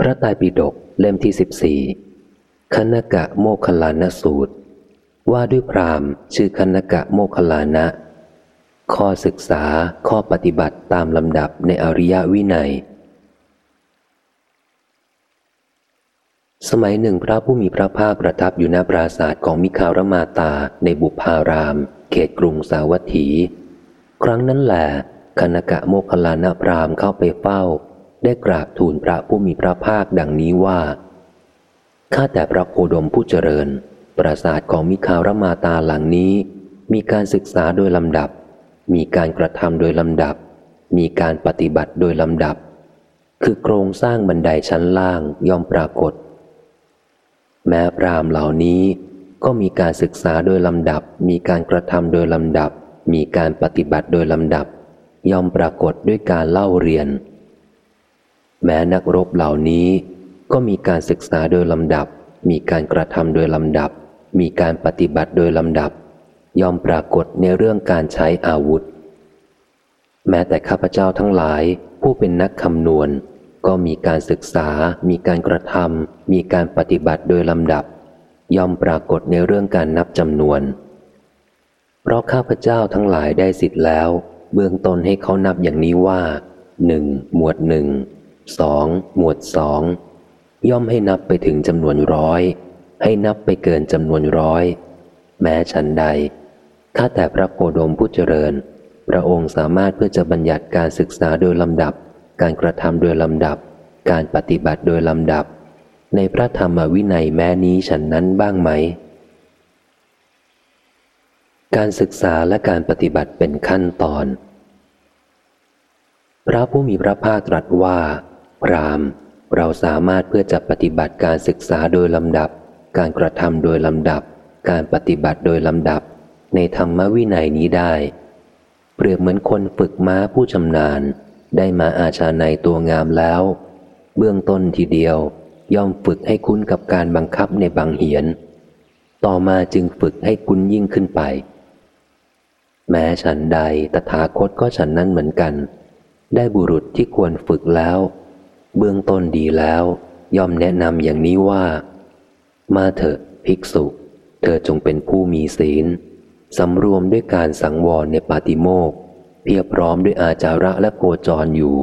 พระไตรปิฎกเล่มที่สิบสี่คณกะโมคลานสูตร ว่าด้วยพรามชื่อคณกะโมคลานะ ข้อศึกษาข้อปฏิบัติตามลำดับในอริยวินัย สมัยหนึ่งพระผู้มีพระภาคประทับอยู่ณปราศาสตร์ของมิคารมาตาในบุพาราม เขตกรุงสาวัตถี ครั้งนั้นแหละคณกะโมคลานะพรามเข้าไปเฝ้า ได้กราบทูลพระผู้มีพระภาคดังนี้ว่าข้าแต่พระโคดมผู้เจริญ ปราสาทของมิคารมาตาหลังนี้ มีการศึกษาโดยลำดับ มีการกระทำโดยลำดับ มีการปฏิบัติโดยลำดับ คือโครงสร้างบันไดชั้นล่างย่อมปรากฏ แม้พรามเหล่านี้ก็มีการศึกษาโดยลำดับ มีการกระทำโดยลำดับ มีการปฏิบัติโดยลำดับ ย่อมปรากฏด้วยการเล่าเรียน แม้นักรบเหล่านี้ก็มีการศึกษาโดยลำดับ มีการกระทำโดยลำดับ มีการปฏิบัติโดยลำดับ ยอมปรากฏในเรื่องการใช้อาวุธ แม้แต่ข้าพเจ้าทั้งหลายผู้เป็นนักคำนวณ ก็มีการศึกษา มีการกระทำมีการปฏิบัติโดยลำดับ ยอมปรากฏในเรื่องการนับจำนวน เพราะข้าพเจ้าทั้งหลายได้สิทธิ์แล้ว เบื้องต้นให้เขานับอย่างนี้ว่าหนึ่งหมวดหนึ่ง สองหมวดสองย่อมให้นับไปถึงจำนวนร้อย ให้นับไปเกินจำนวนร้อย แม้ฉันใด ข้าแต่พระโคดมผู้เจริญ พระองค์สามารถเพื่อจะบัญญัติการศึกษาโดยลำดับ การกระทำโดยลำดับ การปฏิบัติโดยลำดับ ในพระธรรมวินัยแม้นี้ฉันนั้นบ้างไหม การศึกษาและการปฏิบัติเป็นขั้นตอน พระผู้มีพระภาคตรัสว่า พรามเราสามารถเพื่อจะปฏิบัติการศึกษาโดยลำดับ การกระทำโดยลำดับ การปฏิบัติโดยลำดับ ในธรรมวินัยนี้ได้ เปรียบเหมือนคนฝึกม้าผู้ชำนาญ ได้มาอาชาในตัวงามแล้ว เบื้องต้นทีเดียว ย่อมฝึกให้คุ้นกับการบังคับในบางเหียน ต่อมาจึงฝึกให้คุ้นยิ่งขึ้นไป แม้ฉันใดตถาคตก็ฉันนั้นเหมือนกัน ได้บุรุษที่ควรฝึกแล้ว เบื้องต้นดีแล้ว ย่อมแนะนำอย่างนี้ว่า มาเถอะภิกษุ เธอจงเป็นผู้มีศีลสำรวมด้วยการสังวรในปาติโมกเพียบพร้อมด้วยอาจาระและโกจรอยู่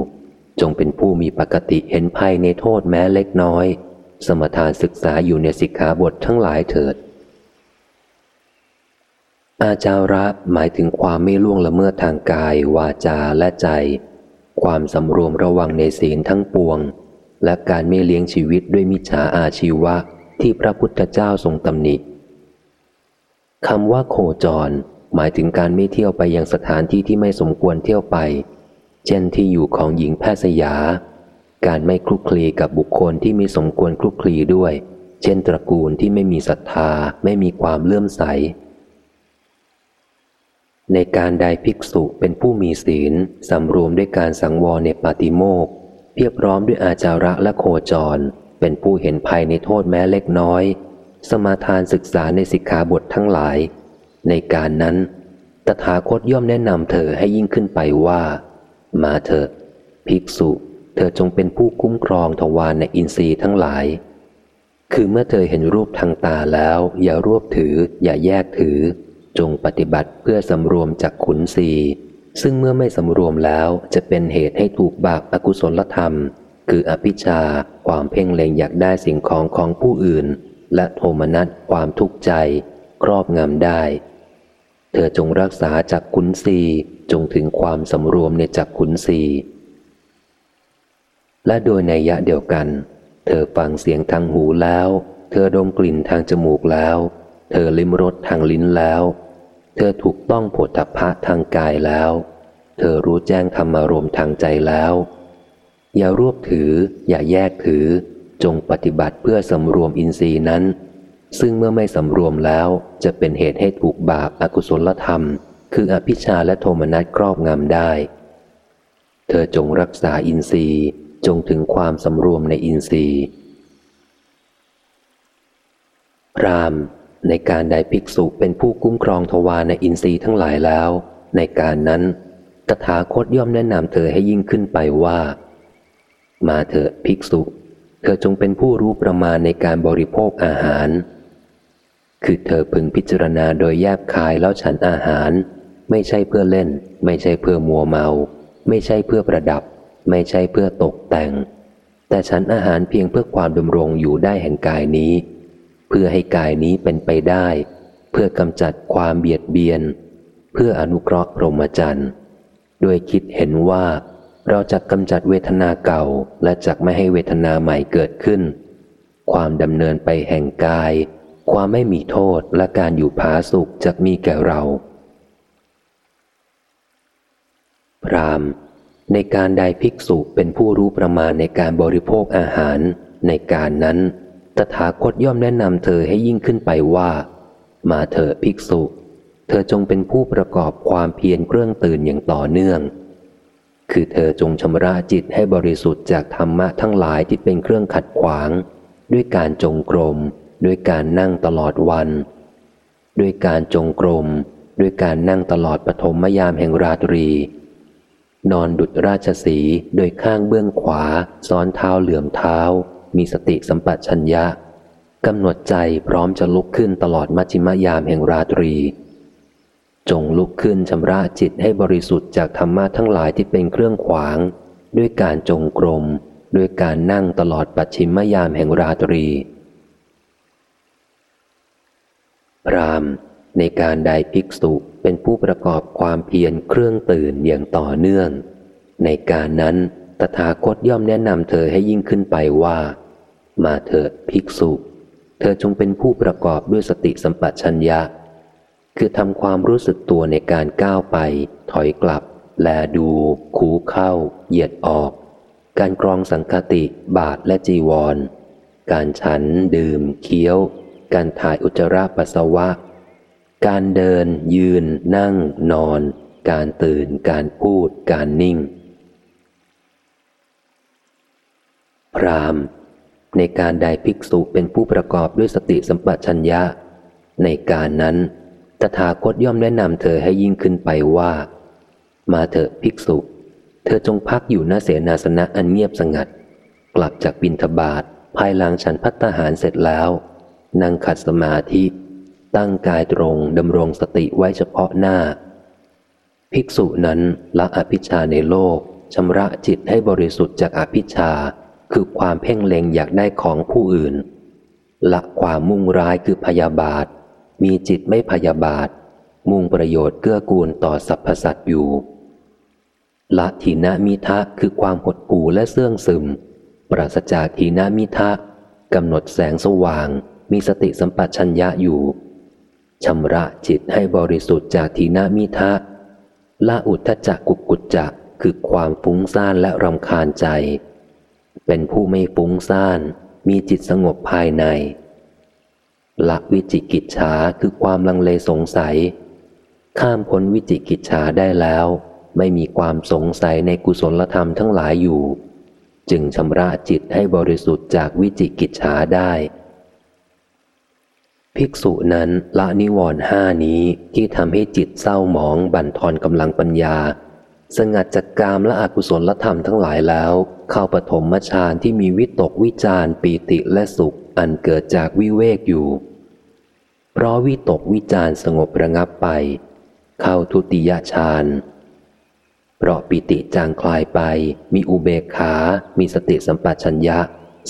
จงเป็นผู้มีปกติเห็นภัยในโทษแม้เล็กน้อย สมทานศึกษาอยู่ในสิกขาบททั้งหลายเถิด อาจาระหมายถึงความไม่ล่วงละเมิดทางกาย วาจาและใจ ความสำรวมระวังในศีลทั้งปวง และการไม่เลี้ยงชีวิตด้วยมิจฉาอาชีวะที่พระพุทธเจ้าทรงตำหนิคำว่าโคจร หมายถึงการไม่เที่ยวไปยังสถานที่ที่ไม่สมควรเที่ยวไป เช่นที่อยู่ของหญิงแพทย์สยา การไม่คลุกคลีกับบุคคลที่ไม่สมควรคลุกคลีด้วย เช่นตระกูลที่ไม่มีศรัทธา ไม่มีความเลื่อมใส ในการใดภิกษุเป็นผู้มีศีลสำรวมด้วยการสังวรในปาติโมกเพียบพร้อมด้วยอาจาระและโคจร เป็นผู้เห็นภัยในโทษแม้เล็กน้อย สมาทานศึกษาในสิกขาบททั้งหลาย ในการนั้น ตถาคตย่อมแนะนำเธอให้ยิ่งขึ้นไปว่า มาเถอะภิกษุ เธอจงเป็นผู้คุ้มครองทวารในอินทรีย์ทั้งหลาย คือเมื่อเธอเห็นรูปทางตาแล้ว อย่ารวบถือ อย่าแยกถือ จงปฏิบัติเพื่อสำรวมจากขุนศีซึ่งเมื่อไม่สำรวมแล้วจะเป็นเหตุให้ถูกบาปอกุศลธรรม คืออภิชาความเพ่งเล็งอยากได้สิ่งของของผู้อื่น และโทมนัสความทุกข์ใจ ครอบงำได้ เธอจงรักษาจากขุนศีจงถึงความสำรวมในจากขุนศีและโดยในยะเดียวกัน เธอฟังเสียงทางหูแล้ว เธอดมกลิ่นทางจมูกแล้ว เธอลิ้มรสทางลิ้นแล้ว เธอถูกต้องผลทพะทางกายแล้ว เธอรู้แจ้งธรรมารมทางใจแล้ว อย่ารวบถือ อย่าแยกถือ จงปฏิบัติเพื่อสำรวมอินทรีย์นั้น ซึ่งเมื่อไม่สำรวมแล้วจะเป็นเหตุให้ถูกบาปอากุศลธรรม คืออภิชาและโทมนัสครอบงำได้ เธอจงรักษาอินทรีย์จงถึงความสำรวมในอินทรีย์พราม ในการใดภิกษุเป็นผู้คุ้มครองทวารในอินทรีย์ทั้งหลายแล้ว ในการนั้นตถาคตย่อมแนะนำเธอให้ยิ่งขึ้นไปว่า มาเถอะภิกษุ เธอจงเป็นผู้รู้ประมาณในการบริโภคอาหาร คือเธอพึงพิจารณาโดยแยบคายแล้วฉันอาหาร ไม่ใช่เพื่อเล่น ไม่ใช่เพื่อมัวเมา ไม่ใช่เพื่อประดับ ไม่ใช่เพื่อตกแต่ง แต่ฉันอาหารเพียงเพื่อความดำรงอยู่ได้แห่งกายนี้เพื่อให้กายนี้เป็นไปได้ เพื่อกำจัดความเบียดเบียน เพื่ออนุเคราะห์พรหมจรรย์ด้วยคิดเห็นว่า เราจะกำจัดเวทนาเก่าและจักไม่ให้เวทนาใหม่เกิดขึ้น ความดำเนินไปแห่งกาย ความไม่มีโทษและการอยู่ผาสุขจะมีแก่เรา พรามในการใดภิกษุเป็นผู้รู้ประมาณในการบริโภคอาหารในการนั้น ตถาคตย่อมแนะนำเธอให้ยิ่งขึ้นไปว่า มาเถอะภิกษุ เธอจงเป็นผู้ประกอบความเพียรเครื่องตื่นอย่างต่อเนื่อง คือเธอจงชำระจิตให้บริสุทธิ์จากธรรมะทั้งหลายที่เป็นเครื่องขัดขวาง ด้วยการจงกรม ด้วยการนั่งตลอดวัน ด้วยการจงกรม ด้วยการนั่งตลอดปฐมยามแห่งราตรี นอนดุจราชสีโดยข้างเบื้องขวาซ้อนเท้าเหลื่อมเท้า มีสติสัมปชัญญะกำหนดใจพร้อมจะลุกขึ้นตลอดมัชิมยามแห่งราตรี จงลุกขึ้นชำระจิตให้บริสุทธิ์จากธรรมะทั้งหลายที่เป็นเครื่องขวาง ด้วยการจงกรม ด้วยการนั่งตลอดปัจฉิมยามแห่งราตรี พรามในการใดภิกษุเป็นผู้ประกอบความเพียรเครื่องตื่นอย่างต่อเนื่อง ในการนั้นตถาคตย่อมแนะนำเธอให้ยิ่งขึ้นไปว่า มาเถิดภิกษุ เธอจงเป็นผู้ประกอบด้วยสติสัมปชัญญะ คือทำความรู้สึกตัวในการก้าวไป ถอยกลับ แลดู คูเข้า เหยียดออก การกรองสังคติ บาทและจีวร การฉัน ดื่ม เคี้ยว การถ่ายอุจจาระปัสสาวะ การเดิน ยืน นั่ง นอน การตื่น การพูด การนิ่ง พราม ในการใดภิกษุเป็นผู้ประกอบด้วยสติสัมปชัญญะ ในการนั้น ตถาคตย่อมแนะนำเธอให้ยิ่งขึ้นไปว่า มาเถอะภิกษุ เธอจงพักอยู่ณเสนาสนะอันเงียบสงัด กลับจากบินทบาทภายหลังฉันพัฒหารเสร็จแล้ว นั่งขัดสมาธิ ตั้งกายตรงดำรงสติไว้เฉพาะหน้า ภิกษุนั้นละอภิชาในโลกชำระจิตให้บริสุทธิ์จากอภิชา คือความเพ่งเล็งอยากได้ของผู้อื่น ละความมุ่งร้ายคือพยาบาท มีจิตไม่พยาบาท มุ่งประโยชน์เกื้อกูลต่อสรรพสัตว์อยู่ ละทีนามิทะคือความหดหู่และเสื่องซึม ปราศจากทีนามิทะกำหนดแสงสว่าง มีสติสัมปชัญญะอยู่ชำระจิตให้บริสุทธิ์จากทีนามิทะละอุทธจักกุกุจจะคือความฟุ้งซ่านและรำคาญใจ เป็นผู้ไม่ฟุ้งซ่าน มีจิตสงบภายใน ละวิจิกิจฉาคือความลังเลสงสัย ข้ามพ้นวิจิกิจฉาได้แล้ว ไม่มีความสงสัยในกุศลธรรมทั้งหลายอยู่ จึงชำระจิตให้บริสุทธิ์จากวิจิกิจฉาได้ ภิกษุนั้นละนิวรณ์ห้านี้ที่ทำให้จิตเศร้าหมองบั่นทอนกำลังปัญญา สงัดจากกามและอกุศลธรรมทั้งหลายแล้ว เข้าปฐมฌานที่มีวิตกวิจารปีติและสุขอันเกิดจากวิเวกอยู่ เพราะวิตกวิจารสงบระงับไป เข้าทุติยฌานเพราะปิติจางคลายไป มีอุเบกขา มีสติสัมปชัญญะ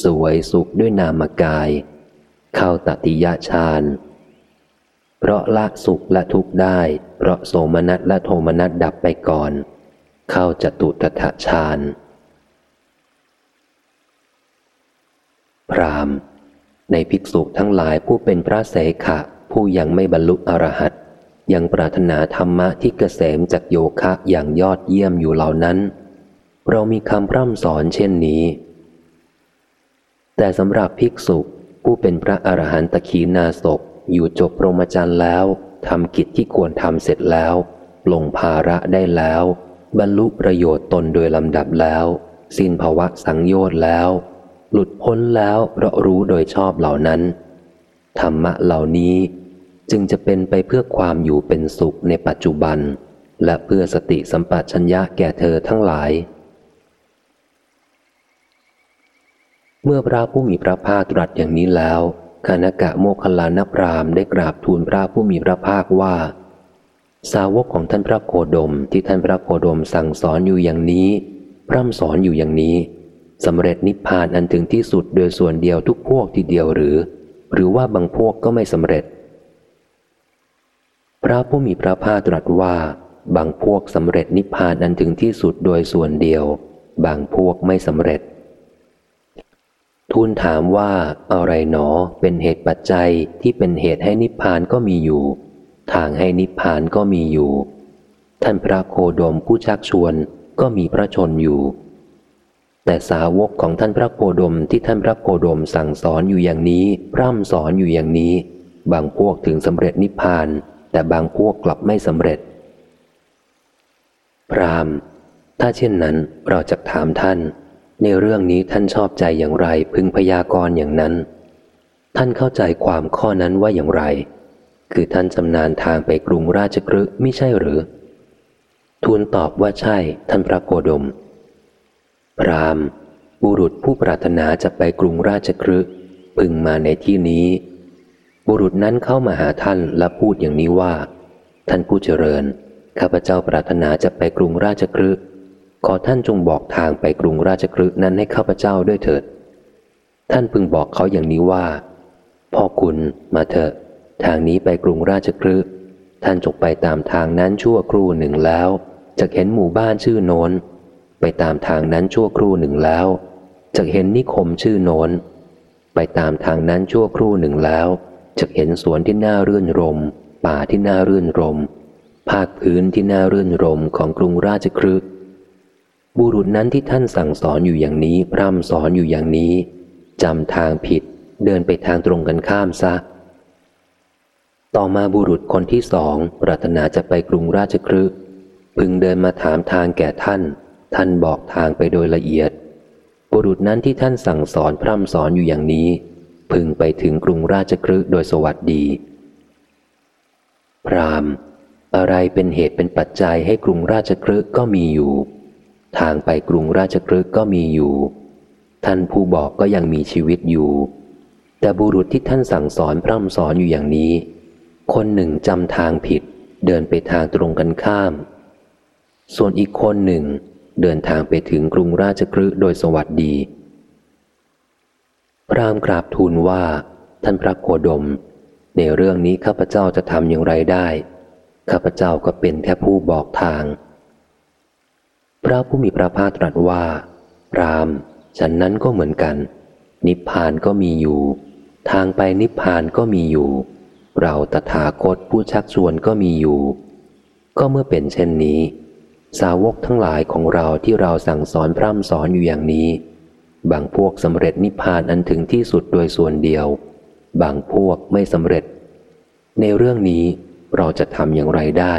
สวยสุขด้วยนามกาย เข้าตติยฌานเพราะละสุขและทุกข์ได้ เพราะโสมนัสและโทมนัสดับไปก่อน เข้าจตุตถฌานพรามในภิกษุทั้งหลายผู้เป็นพระเสขะ ผู้ยังไม่บรรลุอรหัตยังปรารถนาธรรมะที่เกษมจากโยคะอย่างยอดเยี่ยมอยู่เหล่านั้น เรามีคำพร่ำสอนเช่นนี้ แต่สำหรับภิกษุผู้เป็นพระอรหันตขีนาศกอยู่จบพรหมจรรย์แล้วทำกิจที่ควรทำเสร็จแล้ว ลงภาระได้แล้ว บรรลุประโยชน์ตนโดยลำดับแล้ว สิ้นภาวะสังโยชน์แล้ว หลุดพ้นแล้วเพราะรู้โดยชอบเหล่านั้น ธรรมะเหล่านี้จึงจะเป็นไปเพื่อความอยู่เป็นสุขในปัจจุบัน และเพื่อสติสัมปชัญญะแก่เธอทั้งหลาย เมื่อพระผู้มีพระภาคตรัสอย่างนี้แล้วคณกะโมคคลานพรามได้กราบทูลพระผู้มีพระภาคว่า สาวกของท่านพระโคดมที่ท่านพระโคดมสั่งสอนอยู่อย่างนี้ พร่ำสอนอยู่อย่างนี้สำเร็จนิพพานอันถึงที่สุดโดยส่วนเดียวทุกพวกทีเดียวหรือ หรือว่าบางพวกก็ไม่สำเร็จ พระผู้มีพระภาคตรัสว่า บางพวกสำเร็จนิพพานอันถึงที่สุดโดยส่วนเดียว บางพวกไม่สำเร็จ ทูลถามว่าอะไรหนอเป็นเหตุปัจจัยที่เป็นเหตุให้นิพพานก็มีอยู่ ทางให้นิพพานก็มีอยู่ ท่านพระโคดมผู้ชักชวนก็มีพระชนอยู่ แต่สาวกของท่านพระโคดมที่ท่านพระโคดมสั่งสอนอยู่อย่างนี้ พร่ำสอนอยู่อย่างนี้ บางพวกถึงสำเร็จนิพพาน แต่บางพวกกลับไม่สำเร็จ พรามถ้าเช่นนั้นเราจะถามท่าน ในเรื่องนี้ท่านชอบใจอย่างไรพึงพยากรณ์อย่างนั้น ท่านเข้าใจความข้อนั้นว่าอย่างไร คือท่านชำนาญทางไปกรุงราชกฤห์ไม่ใช่หรือ ทูลตอบว่าใช่ท่านพระโกดม พรามบุรุษผู้ปรารถนาจะไปกรุงราชกฤห์พึงมาในที่นี้ บุรุษนั้นเข้ามาหาท่านและพูดอย่างนี้ว่า ท่านผู้เจริญ ข้าพเจ้าปรารถนาจะไปกรุงราชกฤห์ขอท่านจงบอกทางไปกรุงราชกฤห์นั้นให้ข้าพเจ้าด้วยเถิด ท่านพึงบอกเขาอย่างนี้ว่า พ่อคุณมาเถอะ ทางนี้ไปกรุงราชกฤห์ท่านจงไปตามทางนั้นชั่วครู่หนึ่งแล้วจะเห็นหมู่บ้านชื่อโนนไปตามทางนั้นชั่วครู่หนึ่งแล้วจะเห็นนิคมชื่อโนนไปตามทางนั้นชั่วครู่หนึ่งแล้วจะเห็นสวนที่น่าเรื่นรม ป่าที่น่าเรื่นรม ภาคพื้นที่น่าเรื่นรมของกรุงราชคฤห์บุรุษนั้นที่ท่านสั่งสอนอยู่อย่างนี้ พร่ำสอนอยู่อย่างนี้จำทางผิด เดินไปทางตรงกันข้ามซะ ต่อมาบุรุษคนที่สองปรารถนาจะไปกรุงราชครึพึงเดินมาถามทางแก่ท่าน ท่านบอกทางไปโดยละเอียด บุรุษนั้นที่ท่านสั่งสอนพร่ำสอนอยู่อย่างนี้ พึงไปถึงกรุงราชครึโดยสวัสดี พรามอะไรเป็นเหตุเป็นปัจจัยให้กรุงราชครึก็มีอยู่ ทางไปกรุงราชกฤห์ก็มีอยู่ ท่านผู้บอกก็ยังมีชีวิตอยู่ แต่บุรุษที่ท่านสั่งสอนพร่ำสอนอยู่อย่างนี้ คนหนึ่งจำทางผิด เดินไปทางตรงกันข้าม ส่วนอีกคนหนึ่ง เดินทางไปถึงกรุงราชกฤห์โดยสวัสดี พรามกราบทูลว่า ท่านพระโคดม ในเรื่องนี้ข้าพเจ้าจะทำอย่างไรได้ ข้าพเจ้าก็เป็นแค่ผู้บอกทาง พระผู้มีพระภาคตรัสว่า พรามฉันนั้นก็เหมือนกัน นิพพานก็มีอยู่ ทางไปนิพพานก็มีอยู่ เราตถาคตผู้ชักชวนก็มีอยู่ ก็เมื่อเป็นเช่นนี้ สาวกทั้งหลายของเราที่เราสั่งสอนพร่ำสอนอยู่อย่างนี้ บางพวกสำเร็จนิพพานอันถึงที่สุดโดยส่วนเดียว บางพวกไม่สำเร็จ ในเรื่องนี้เราจะทำอย่างไรได้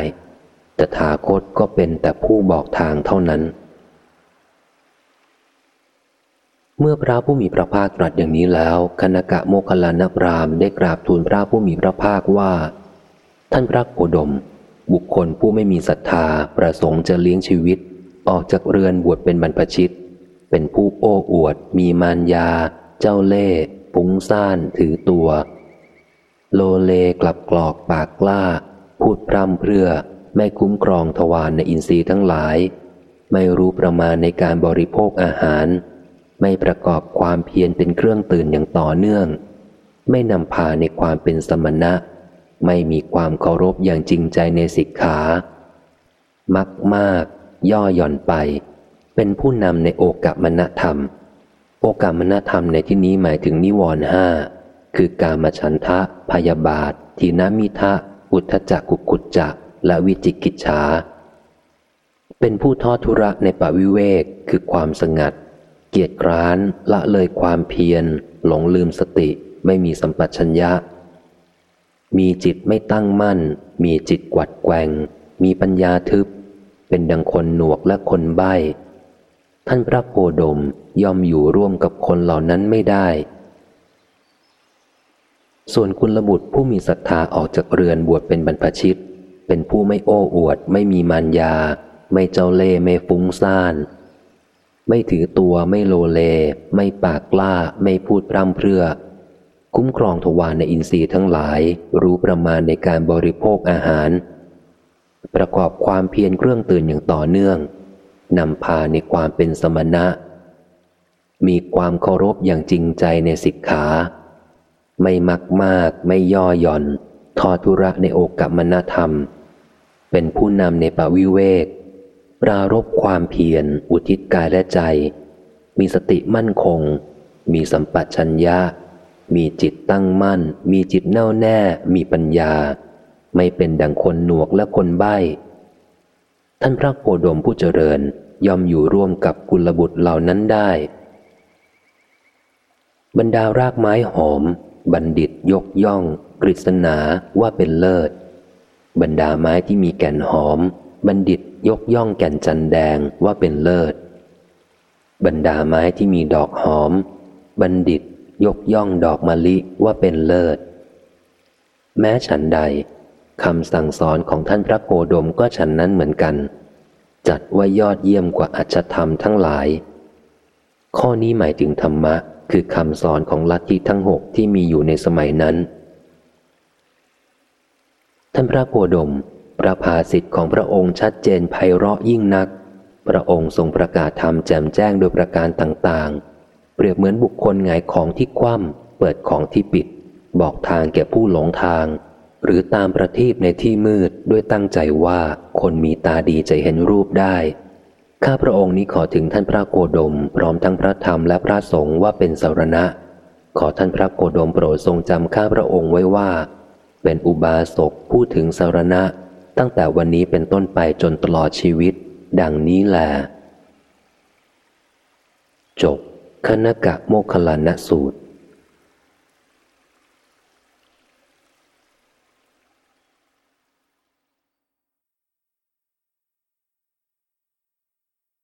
ตถาคตก็เป็นแต่ผู้บอกทางเท่านั้น เมื่อพระผู้มีพระภาคตรัสอย่างนี้แล้วคณกะโมคลานพรามได้กราบทูลพระผู้มีพระภาคว่า ท่านพระโคดม บุคคลผู้ไม่มีศรัทธาประสงค์จะเลี้ยงชีวิต ออกจากเรือนบวชเป็นบรรพชิต เป็นผู้โอ้อวด มีมารยา เจ้าเล่ห์ปุ้งซ่านถือตัว โลเลกลับกรอกปากกล้า พูดพร่ำเพรื่อ ไม่คุ้มครองทวารในอินทรีย์ทั้งหลาย ไม่รู้ประมาณในการบริโภคอาหาร ไม่ประกอบความเพียรเป็นเครื่องตื่นอย่างต่อเนื่อง ไม่นำพาในความเป็นสมณะ ไม่มีความเคารพอย่างจริงใจในสิกขา มักมาก ย่อหย่อนไป เป็นผู้นำในโอกามณธรรม โอกามณธรรมในที่นี้หมายถึงนิวรณ์ห้าคือกามฉันทะ พยาบาท ทีนมิทะ อุทธจักกุกุจจะและวิจิกิจฉาเป็นผู้ทอดทุระในปวิเวกคือความสงัด เกียรติคร้านละเลยความเพียร หลงลืมสติไม่มีสัมปชัญญะ มีจิตไม่ตั้งมั่น มีจิตกวัดแกงมีปัญญาทึบ เป็นดังคนหนวกและคนใบ้ ท่านพระโพดมย่อมอยู่ร่วมกับคนเหล่านั้นไม่ได้ ส่วนคุณระบุตรผู้มีศรัทธาออกจากเรือนบวชเป็นบรรพชิต เป็นผู้ไม่โอ้อวด ไม่มีมารยา ไม่เจ้าเล่ไม่ฟุ้งซ่าน ไม่ถือตัวไม่โลเล ไม่ปากกล้า ไม่พูดพร่ำเพรื่อ คุ้มครองทวารในอินทรีย์ทั้งหลาย รู้ประมาณในการบริโภคอาหาร ประกอบความเพียรเครื่องตื่นอย่างต่อเนื่องนำพาในความเป็นสมณะ มีความเคารพอย่างจริงใจในสิกขา ไม่มักมาก ไม่ย่อหย่อน ทอทุระในโอกกัมนธรรม เป็นผู้นำในปวิเวก ปรารบความเพียร อุทิศกายและใจ มีสติมั่นคง มีสัมปชัญญะ มีจิตตั้งมั่น มีจิตแน่วแน่ มีปัญญา ไม่เป็นดังคนหนวกและคนใบ้ ท่านพระโคดมผู้เจริญย่อมอยู่ร่วมกับกุลบุตรเหล่านั้นได้ บรรดารากไม้หอม บัณฑิตยกย่อง กฤษณาว่าเป็นเลิศ บรรดาไม้ที่มีแก่นหอม บัณฑิต ยกย่องแก่นจันแดงว่าเป็นเลิศ บรรดาไม้ที่มีดอกหอม บัณฑิตยกย่องดอกมะลิว่าเป็นเลิศ แม้ฉันใดคำสั่งสอนของท่านพระโคดมก็ฉันนั้นเหมือนกัน จัดว่ายอดเยี่ยมกว่าอัจฉธรรมทั้งหลาย ข้อนี้หมายถึงธรรมะ คือคำสอนของลัทธิทั้งหกที่มีอยู่ในสมัยนั้น ท่านพระโคดม ประภาสิทธิ์ของพระองค์ชัดเจนไพเราะยิ่งนัก พระองค์ทรงประกาศธรรมแจ่มแจ้งโดยประการต่างๆ เปรียบเหมือนบุคคลหงายของที่คว่ำเปิดของที่ปิด บอกทางแก่ผู้หลงทาง หรือตามประทีปในที่มืดด้วยตั้งใจว่าคนมีตาดีจะเห็นรูปได้ ข้าพระองค์นี้ขอถึงท่านพระโกดม พร้อมทั้งพระธรรมและพระสงฆ์ว่าเป็นสารณะ ขอท่านพระโกดมโปรดทรงจำข้าพระองค์ไว้ว่า เป็นอุบาสกพูดถึงสารณะ ตั้งแต่วันนี้เป็นต้นไปจนตลอดชีวิต ดังนี้แหละจบคณกะโมคลานสูตร